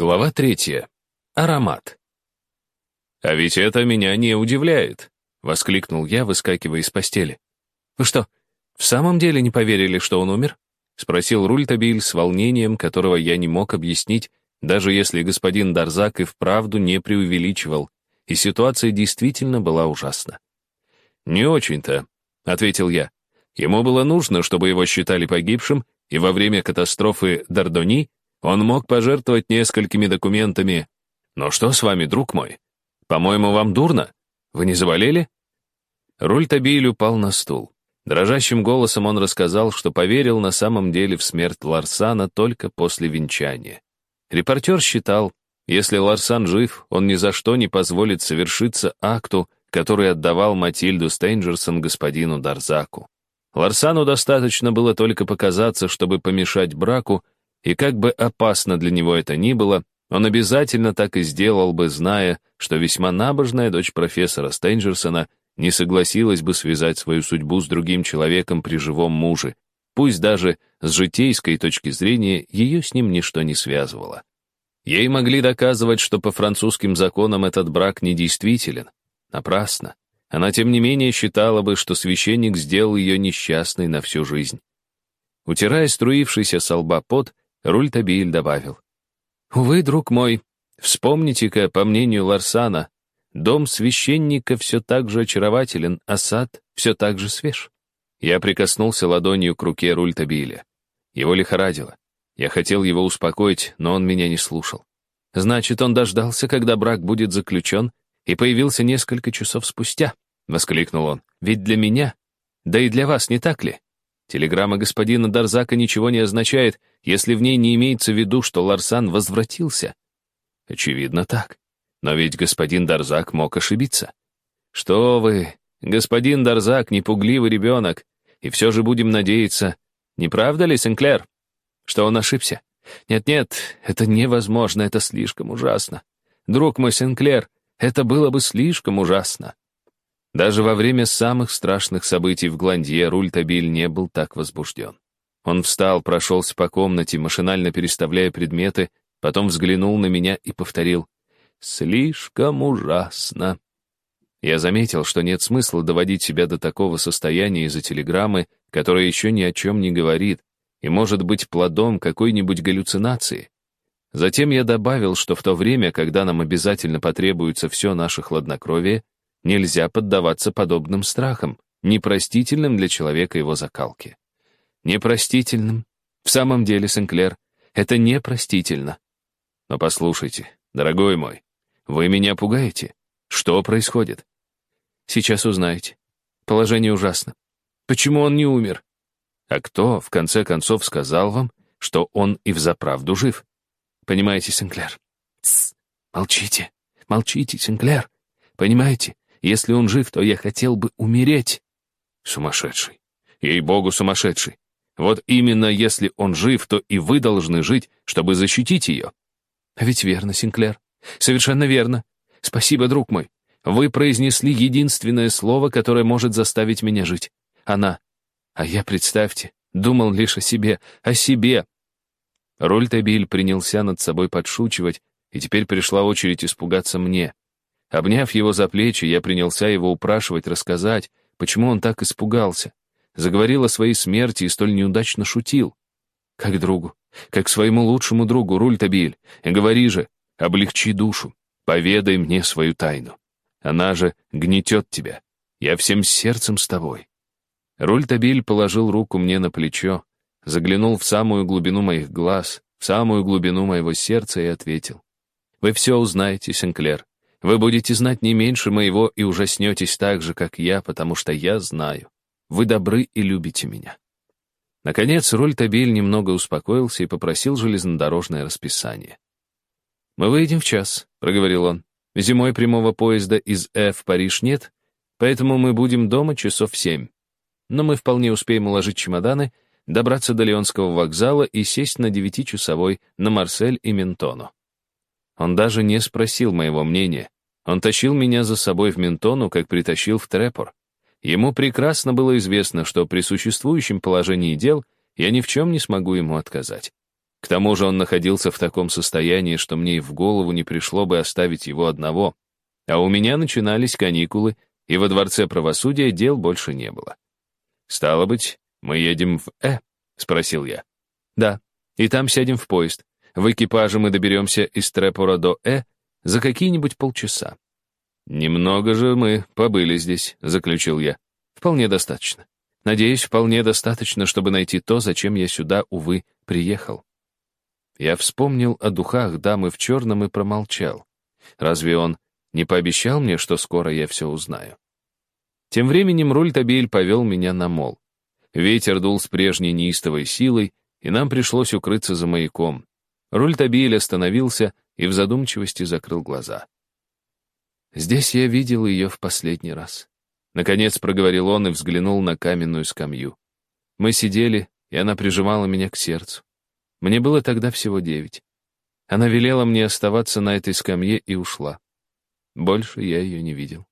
Глава третья. Аромат. «А ведь это меня не удивляет», — воскликнул я, выскакивая из постели. «Вы что, в самом деле не поверили, что он умер?» — спросил Рультабиль с волнением, которого я не мог объяснить, даже если господин Дарзак и вправду не преувеличивал, и ситуация действительно была ужасна. «Не очень-то», — ответил я. «Ему было нужно, чтобы его считали погибшим, и во время катастрофы Дардони он мог пожертвовать несколькими документами. Но что с вами, друг мой? По-моему, вам дурно? Вы не заболели? Рультабиль упал на стул. Дрожащим голосом он рассказал, что поверил на самом деле в смерть Ларсана только после венчания. Репортер считал, если Ларсан жив, он ни за что не позволит совершиться акту, который отдавал Матильду Стейнджерсон господину Дарзаку. Ларсану достаточно было только показаться, чтобы помешать браку, и как бы опасно для него это ни было, он обязательно так и сделал бы, зная, что весьма набожная дочь профессора Стейнджерсона не согласилась бы связать свою судьбу с другим человеком при живом муже, пусть даже с житейской точки зрения ее с ним ничто не связывало. Ей могли доказывать, что по французским законам этот брак недействителен. Напрасно. Она, тем не менее, считала бы, что священник сделал ее несчастной на всю жизнь. Утирая струившийся со лба пот, Рультабиль добавил. «Увы, друг мой, вспомните-ка, по мнению Ларсана, дом священника все так же очарователен, а сад все так же свеж». Я прикоснулся ладонью к руке Рультабиля. Его лихорадило. Я хотел его успокоить, но он меня не слушал. «Значит, он дождался, когда брак будет заключен, и появился несколько часов спустя», — воскликнул он. «Ведь для меня, да и для вас, не так ли?» Телеграмма господина Дарзака ничего не означает, если в ней не имеется в виду, что Ларсан возвратился. Очевидно так. Но ведь господин Дарзак мог ошибиться. Что вы, господин Дарзак, непугливый ребенок, и все же будем надеяться, не правда ли, Сенклер, что он ошибся? Нет-нет, это невозможно, это слишком ужасно. Друг мой Сенклер, это было бы слишком ужасно. Даже во время самых страшных событий в Гландье Рультабиль не был так возбужден. Он встал, прошелся по комнате, машинально переставляя предметы, потом взглянул на меня и повторил «Слишком ужасно». Я заметил, что нет смысла доводить себя до такого состояния из-за телеграммы, которая еще ни о чем не говорит, и может быть плодом какой-нибудь галлюцинации. Затем я добавил, что в то время, когда нам обязательно потребуется все наше хладнокровие, Нельзя поддаваться подобным страхам, непростительным для человека его закалки. Непростительным. В самом деле, Сенклер, это непростительно. Но послушайте, дорогой мой, вы меня пугаете. Что происходит? Сейчас узнаете. Положение ужасно. Почему он не умер? А кто, в конце концов, сказал вам, что он и взаправду жив? Понимаете, Сенклер? Тсс, молчите, молчите, Сенклер. Понимаете, если он жив, то я хотел бы умереть. Сумасшедший. Ей-богу, сумасшедший. Вот именно если он жив, то и вы должны жить, чтобы защитить ее. А ведь верно, Синклер. Совершенно верно. Спасибо, друг мой. Вы произнесли единственное слово, которое может заставить меня жить. Она. А я, представьте, думал лишь о себе, о себе. Рольтабиль принялся над собой подшучивать, и теперь пришла очередь испугаться мне. Обняв его за плечи, я принялся его упрашивать рассказать, почему он так испугался. Заговорил о своей смерти и столь неудачно шутил. Как другу, как своему лучшему другу, Рультабиль. Говори же, облегчи душу, поведай мне свою тайну. Она же гнетет тебя. Я всем сердцем с тобой. Рультабиль положил руку мне на плечо, заглянул в самую глубину моих глаз, в самую глубину моего сердца и ответил. «Вы все узнаете, Сенклер. Вы будете знать не меньше моего и ужаснетесь так же, как я, потому что я знаю. Вы добры и любите меня». Наконец, Рольтабиль немного успокоился и попросил железнодорожное расписание. «Мы выйдем в час», — проговорил он. «Зимой прямого поезда из F в Париж нет, поэтому мы будем дома часов семь. Но мы вполне успеем уложить чемоданы, добраться до Леонского вокзала и сесть на девятичасовой на Марсель и Ментону. Он даже не спросил моего мнения. Он тащил меня за собой в Ментону, как притащил в Трепор. Ему прекрасно было известно, что при существующем положении дел я ни в чем не смогу ему отказать. К тому же он находился в таком состоянии, что мне и в голову не пришло бы оставить его одного. А у меня начинались каникулы, и во Дворце правосудия дел больше не было. «Стало быть, мы едем в Э?» — спросил я. «Да, и там сядем в поезд. В экипаже мы доберемся из Трепора до Э за какие-нибудь полчаса». «Немного же мы побыли здесь», — заключил я. «Вполне достаточно. Надеюсь, вполне достаточно, чтобы найти то, зачем я сюда, увы, приехал». Я вспомнил о духах дамы в черном и промолчал. Разве он не пообещал мне, что скоро я все узнаю? Тем временем Рультабель повел меня на мол. Ветер дул с прежней неистовой силой, и нам пришлось укрыться за маяком. Рультабель остановился и в задумчивости закрыл глаза. Здесь я видел ее в последний раз. Наконец проговорил он и взглянул на каменную скамью. Мы сидели, и она прижимала меня к сердцу. Мне было тогда всего девять. Она велела мне оставаться на этой скамье и ушла. Больше я ее не видел.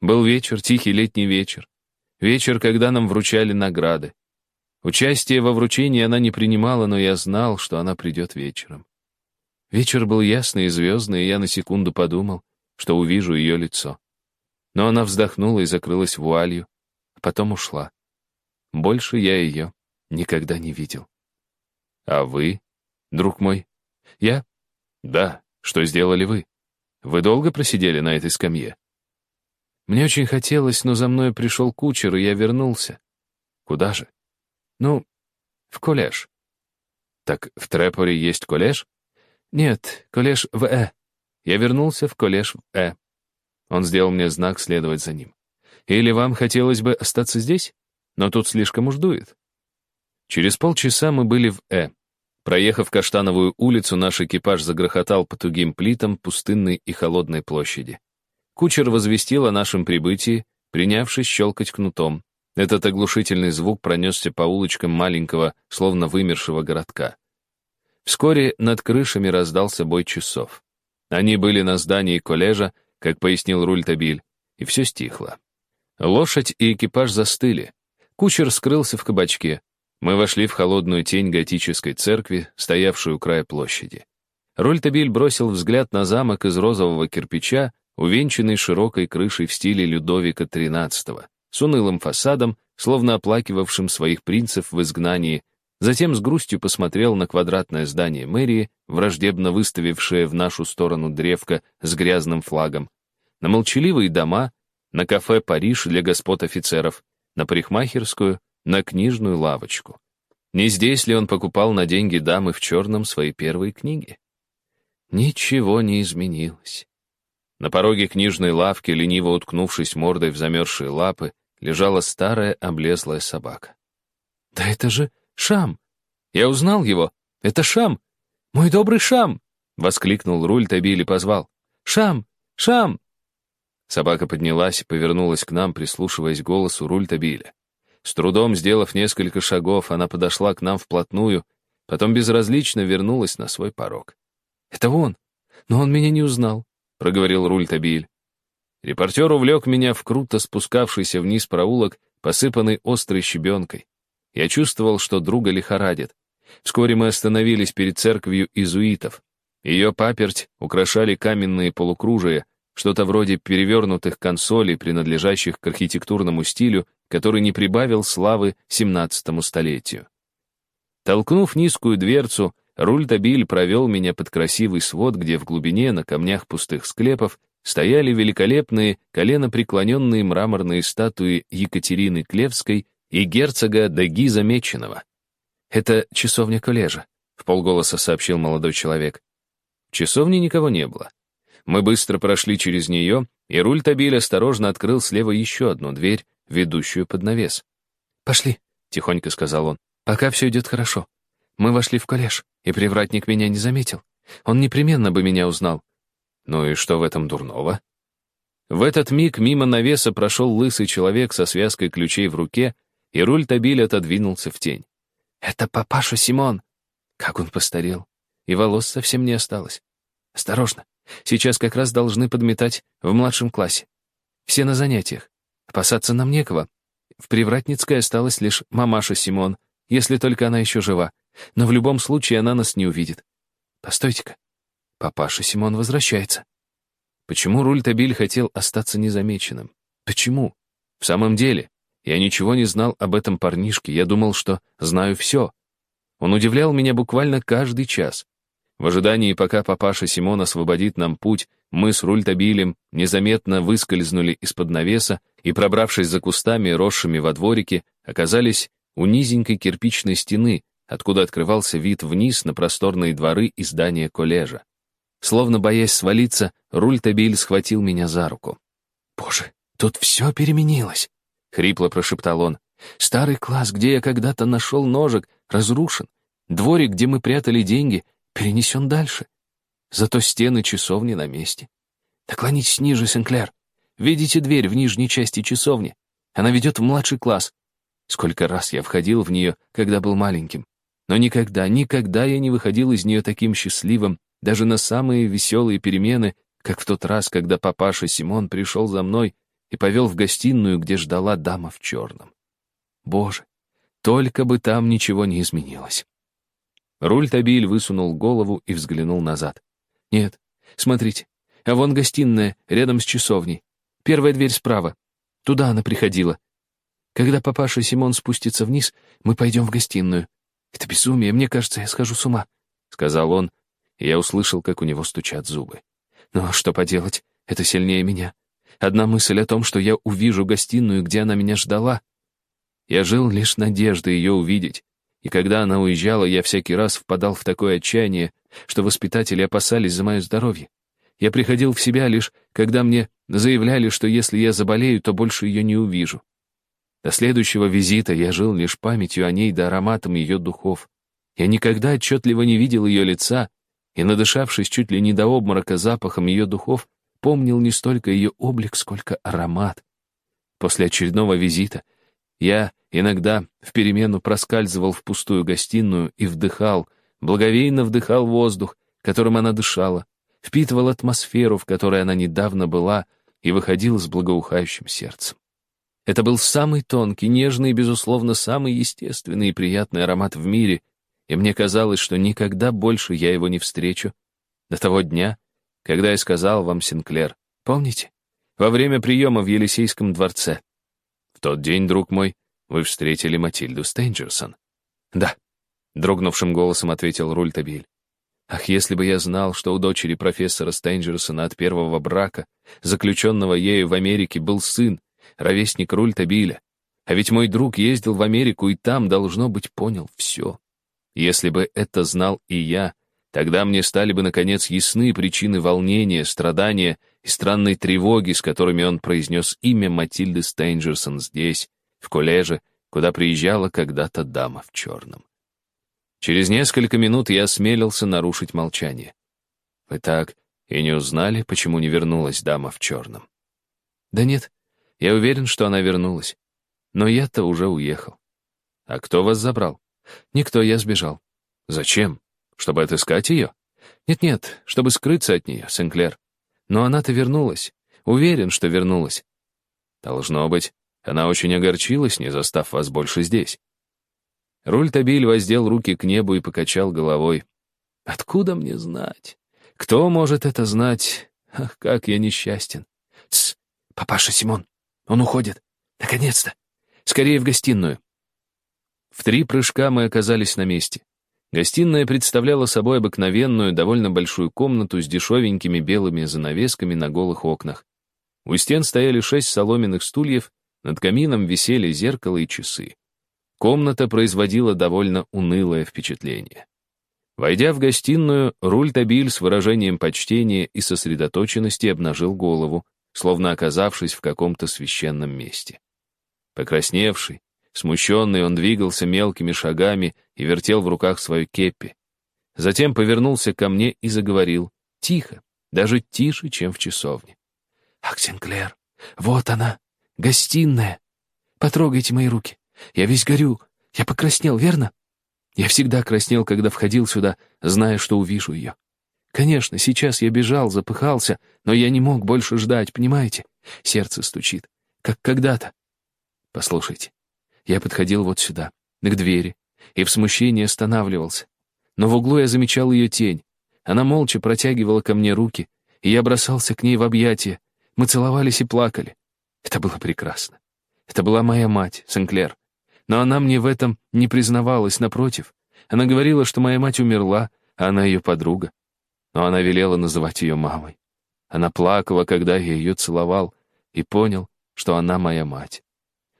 Был вечер, тихий летний вечер. Вечер, когда нам вручали награды. Участие во вручении она не принимала, но я знал, что она придет вечером. Вечер был ясный и звездный, и я на секунду подумал, что увижу ее лицо. Но она вздохнула и закрылась вуалью, а потом ушла. Больше я ее никогда не видел. А вы, друг мой? Я? Да, что сделали вы? Вы долго просидели на этой скамье? Мне очень хотелось, но за мной пришел кучер, и я вернулся. Куда же? Ну, в коллеж. Так в Трепоре есть коллеж? Нет, коллеж в Э. Я вернулся в коллеж в Э. Он сделал мне знак следовать за ним. Или вам хотелось бы остаться здесь? Но тут слишком уж дует. Через полчаса мы были в Э. Проехав Каштановую улицу, наш экипаж загрохотал по тугим плитам пустынной и холодной площади. Кучер возвестил о нашем прибытии, принявшись щелкать кнутом. Этот оглушительный звук пронесся по улочкам маленького, словно вымершего городка. Вскоре над крышами раздался бой часов. Они были на здании коллежа, как пояснил Рультабиль, и все стихло. Лошадь и экипаж застыли. Кучер скрылся в кабачке. Мы вошли в холодную тень готической церкви, стоявшую у края площади. Рультабиль бросил взгляд на замок из розового кирпича, увенчанный широкой крышей в стиле Людовика XIII, с унылым фасадом, словно оплакивавшим своих принцев в изгнании, Затем с грустью посмотрел на квадратное здание мэрии, враждебно выставившее в нашу сторону древко с грязным флагом, на молчаливые дома, на кафе «Париж» для господ офицеров, на парикмахерскую, на книжную лавочку. Не здесь ли он покупал на деньги дамы в черном свои первые книги? Ничего не изменилось. На пороге книжной лавки, лениво уткнувшись мордой в замерзшие лапы, лежала старая облезлая собака. «Да это же Шам! Я узнал его! Это Шам! Мой добрый Шам!» — воскликнул руль Табили позвал. «Шам! Шам!» Собака поднялась и повернулась к нам, прислушиваясь к голосу руль Табиля. С трудом сделав несколько шагов, она подошла к нам вплотную, потом безразлично вернулась на свой порог. «Это он! Но он меня не узнал», — проговорил руль Табиль. Репортер увлек меня в круто спускавшийся вниз проулок, посыпанный острой щебенкой. Я чувствовал, что друга лихорадит. Вскоре мы остановились перед церковью изуитов. Ее паперть украшали каменные полукружия, что-то вроде перевернутых консолей, принадлежащих к архитектурному стилю, который не прибавил славы XVII столетию. Толкнув низкую дверцу, Рультабиль провел меня под красивый свод, где в глубине, на камнях пустых склепов, стояли великолепные, коленопреклоненные мраморные статуи Екатерины Клевской и герцога Даги Замеченного. «Это часовня коллежа», — в полголоса сообщил молодой человек. В часовне никого не было. Мы быстро прошли через нее, и руль Табиль осторожно открыл слева еще одну дверь, ведущую под навес. «Пошли», — тихонько сказал он, — «пока все идет хорошо. Мы вошли в коллеж, и привратник меня не заметил. Он непременно бы меня узнал». «Ну и что в этом дурного?» В этот миг мимо навеса прошел лысый человек со связкой ключей в руке и руль Табиль отодвинулся в тень. «Это папаша Симон!» Как он постарел. И волос совсем не осталось. «Осторожно, сейчас как раз должны подметать в младшем классе. Все на занятиях. Опасаться нам некого. В Привратницкой осталась лишь мамаша Симон, если только она еще жива. Но в любом случае она нас не увидит. Постойте-ка. Папаша Симон возвращается. Почему Рультабиль хотел остаться незамеченным? Почему? В самом деле, я ничего не знал об этом парнишке, я думал, что знаю все. Он удивлял меня буквально каждый час. В ожидании, пока папаша Симон освободит нам путь, мы с Рультабилем незаметно выскользнули из-под навеса и, пробравшись за кустами, росшими во дворике, оказались у низенькой кирпичной стены, откуда открывался вид вниз на просторные дворы и здания коллежа. Словно боясь свалиться, Рультабиль схватил меня за руку. «Боже, тут все переменилось!» — хрипло прошептал он. «Старый класс, где я когда-то нашел ножик, разрушен. Дворик, где мы прятали деньги, перенесен дальше. Зато стены часовни на месте. Наклонитесь ниже, Сенклер. Видите дверь в нижней части часовни? Она ведет в младший класс. Сколько раз я входил в нее, когда был маленьким. Но никогда, никогда я не выходил из нее таким счастливым, даже на самые веселые перемены, как в тот раз, когда папаша Симон пришел за мной и повел в гостиную, где ждала дама в черном. Боже, только бы там ничего не изменилось. Руль-табиль высунул голову и взглянул назад. «Нет, смотрите, а вон гостиная, рядом с часовней. Первая дверь справа. Туда она приходила. Когда папаша Симон спустится вниз, мы пойдем в гостиную. Это безумие, мне кажется, я схожу с ума», — сказал он, я услышал, как у него стучат зубы. «Но что поделать, это сильнее меня. Одна мысль о том, что я увижу гостиную, где она меня ждала. Я жил лишь надеждой ее увидеть, и когда она уезжала, я всякий раз впадал в такое отчаяние, что воспитатели опасались за мое здоровье. Я приходил в себя лишь, когда мне заявляли, что если я заболею, то больше ее не увижу. До следующего визита я жил лишь памятью о ней да ароматом ее духов. Я никогда отчетливо не видел ее лица, и, надышавшись чуть ли не до обморока запахом ее духов, помнил не столько ее облик, сколько аромат. После очередного визита я иногда в перемену проскальзывал в пустую гостиную и вдыхал, благовейно вдыхал воздух, которым она дышала, впитывал атмосферу, в которой она недавно была, и выходил с благоухающим сердцем. Это был самый тонкий, нежный и, безусловно, самый естественный и приятный аромат в мире, и мне казалось, что никогда больше я его не встречу. До того дня, когда я сказал вам, Синклер, помните, во время приема в Елисейском дворце, в тот день, друг мой, вы встретили Матильду Стейнджерсон. Да, дрогнувшим голосом ответил Рультабиль. Ах, если бы я знал, что у дочери профессора Стейнджерсона от первого брака, заключенного ею в Америке, был сын, ровесник Рультабиля. А ведь мой друг ездил в Америку и там, должно быть, понял все. Если бы это знал и я, тогда мне стали бы, наконец, ясны причины волнения, страдания и странной тревоги, с которыми он произнес имя Матильды Стейнджерсон здесь, в коллеже, куда приезжала когда-то дама в черном. Через несколько минут я осмелился нарушить молчание. Вы так и не узнали, почему не вернулась дама в черном? Да нет, я уверен, что она вернулась. Но я-то уже уехал. А кто вас забрал? Никто, я сбежал. Зачем? Чтобы отыскать ее? Нет-нет, чтобы скрыться от нее, Сенклер. Но она-то вернулась. Уверен, что вернулась. Должно быть, она очень огорчилась, не застав вас больше здесь. Рультабиль воздел руки к небу и покачал головой. Откуда мне знать? Кто может это знать? Ах, как я несчастен. Тсс, папаша Симон, он уходит. Наконец-то. Скорее в гостиную. В три прыжка мы оказались на месте. Гостиная представляла собой обыкновенную, довольно большую комнату с дешевенькими белыми занавесками на голых окнах. У стен стояли шесть соломенных стульев, над камином висели зеркало и часы. Комната производила довольно унылое впечатление. Войдя в гостиную, Рультабиль с выражением почтения и сосредоточенности обнажил голову, словно оказавшись в каком-то священном месте. Покрасневший, Смущенный, он двигался мелкими шагами и вертел в руках свою кеппи. Затем повернулся ко мне и заговорил. Тихо, даже тише, чем в часовне. «Ах, вот она, гостиная. Потрогайте мои руки. Я весь горю. Я покраснел, верно? Я всегда краснел, когда входил сюда, зная, что увижу ее. Конечно, сейчас я бежал, запыхался, но я не мог больше ждать, понимаете? Сердце стучит, как когда-то. Послушайте, я подходил вот сюда, к двери, и в смущении останавливался. Но в углу я замечал ее тень. Она молча протягивала ко мне руки, и я бросался к ней в объятия. Мы целовались и плакали. Это было прекрасно. Это была моя мать, Сенклер. Но она мне в этом не признавалась, напротив. Она говорила, что моя мать умерла, а она ее подруга. Но она велела называть ее мамой. Она плакала, когда я ее целовал, и понял, что она моя мать.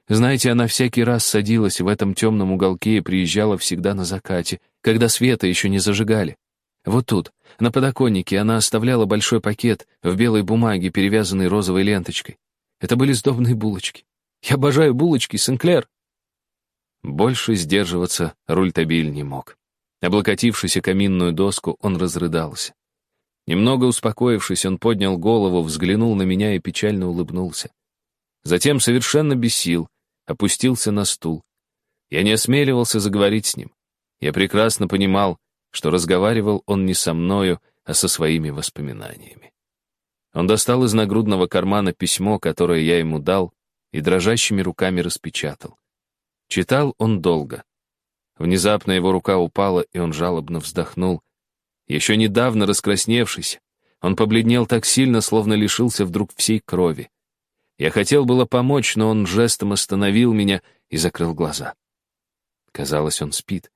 Знаете, она всякий раз садилась в этом темном уголке и приезжала всегда на закате, когда света еще не зажигали. Вот тут, на подоконнике, она оставляла большой пакет в белой бумаге, перевязанный розовой ленточкой. Это были сдобные булочки. Я обожаю булочки, Сенклер. Больше сдерживаться Рультабиль не мог. Облокотившись о каминную доску, он разрыдался. Немного успокоившись, он поднял голову, взглянул на меня и печально улыбнулся. Затем, совершенно без сил, опустился на стул. Я не осмеливался заговорить с ним. Я прекрасно понимал, что разговаривал он не со мною, а со своими воспоминаниями. Он достал из нагрудного кармана письмо, которое я ему дал, и дрожащими руками распечатал. Читал он долго. Внезапно его рука упала, и он жалобно вздохнул. Еще недавно раскрасневшись, он побледнел так сильно, словно лишился вдруг всей крови. Я хотел было помочь, но он жестом остановил меня и закрыл глаза. Казалось, он спит.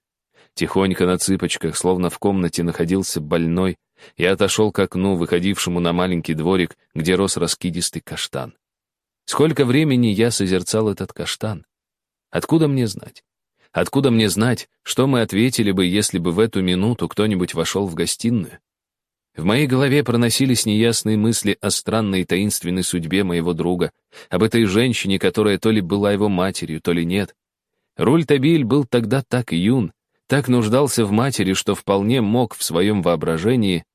Тихонько на цыпочках, словно в комнате находился больной, я отошел к окну, выходившему на маленький дворик, где рос раскидистый каштан. Сколько времени я созерцал этот каштан? Откуда мне знать? Откуда мне знать, что мы ответили бы, если бы в эту минуту кто-нибудь вошел в гостиную? В моей голове проносились неясные мысли о странной и таинственной судьбе моего друга, об этой женщине, которая то ли была его матерью, то ли нет. Руль Табиль был тогда так юн, так нуждался в матери, что вполне мог в своем воображении...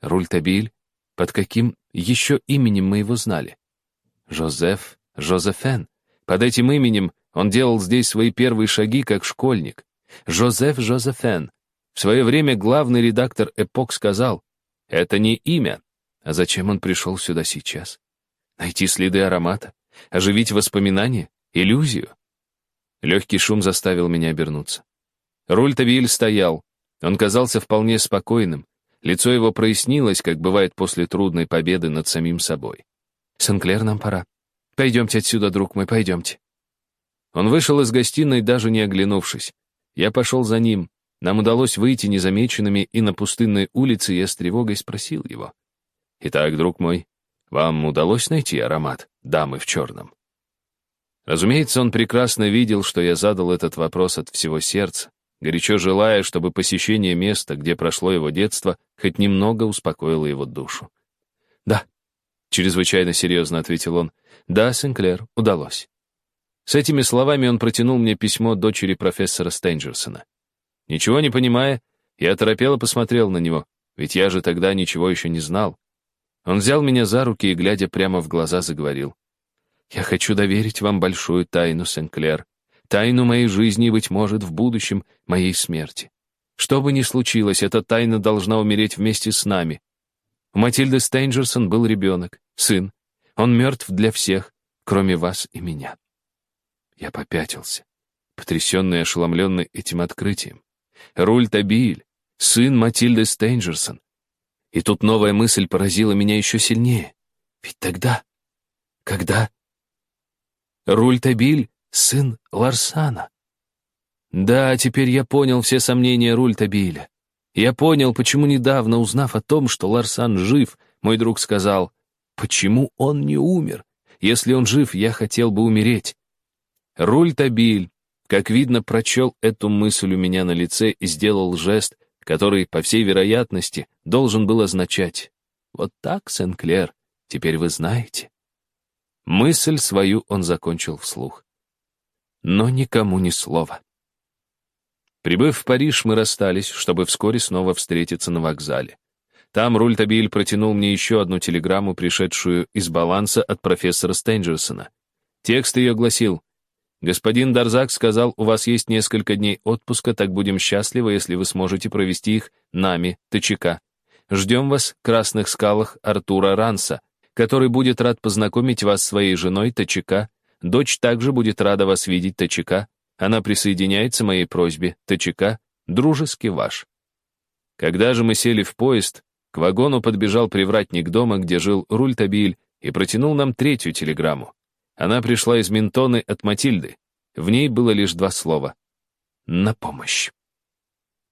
Руль Табиль? Под каким еще именем мы его знали? Жозеф, Жозефен. Под этим именем он делал здесь свои первые шаги как школьник. Жозеф Жозефен. В свое время главный редактор «Эпок» сказал, «Это не имя». А зачем он пришел сюда сейчас? Найти следы аромата? Оживить воспоминания? Иллюзию? Легкий шум заставил меня обернуться. Рультавиль стоял. Он казался вполне спокойным. Лицо его прояснилось, как бывает после трудной победы над самим собой. «Сенклер, нам пора. Пойдемте отсюда, друг мой, пойдемте». Он вышел из гостиной, даже не оглянувшись. Я пошел за ним. Нам удалось выйти незамеченными, и на пустынной улице я с тревогой спросил его. «Итак, друг мой, вам удалось найти аромат дамы в черном?» Разумеется, он прекрасно видел, что я задал этот вопрос от всего сердца, горячо желая, чтобы посещение места, где прошло его детство, хоть немного успокоило его душу. «Да», — чрезвычайно серьезно ответил он, «да, Сенклер, удалось». С этими словами он протянул мне письмо дочери профессора Стенджерсона. Ничего не понимая, я торопело посмотрел на него, ведь я же тогда ничего еще не знал. Он взял меня за руки и, глядя прямо в глаза, заговорил. «Я хочу доверить вам большую тайну, Сенклер тайну моей жизни и, быть может, в будущем моей смерти. Что бы ни случилось, эта тайна должна умереть вместе с нами. У Матильды Стейнджерсон был ребенок, сын. Он мертв для всех, кроме вас и меня. Я попятился, потрясенный и ошеломленный этим открытием. Руль Табиль, сын Матильды Стейнджерсон. И тут новая мысль поразила меня еще сильнее. Ведь тогда... Когда... Руль Табиль сын Ларсана. Да, теперь я понял все сомнения Рультабиля. Я понял, почему недавно, узнав о том, что Ларсан жив, мой друг сказал, почему он не умер? Если он жив, я хотел бы умереть. Рультабиль, как видно, прочел эту мысль у меня на лице и сделал жест, который, по всей вероятности, должен был означать «Вот так, Сен-Клер, теперь вы знаете». Мысль свою он закончил вслух но никому ни слова. Прибыв в Париж, мы расстались, чтобы вскоре снова встретиться на вокзале. Там Рультабиль протянул мне еще одну телеграмму, пришедшую из баланса от профессора Стенджерсона. Текст ее гласил «Господин Дарзак сказал, у вас есть несколько дней отпуска, так будем счастливы, если вы сможете провести их нами, ТЧК. Ждем вас в Красных скалах Артура Ранса, который будет рад познакомить вас с своей женой ТЧК Дочь также будет рада вас видеть, ТЧК. Она присоединяется моей просьбе. ТЧК дружески ваш. Когда же мы сели в поезд, к вагону подбежал привратник дома, где жил Рультабиль, и протянул нам третью телеграмму. Она пришла из Ментоны от Матильды. В ней было лишь два слова. «На помощь».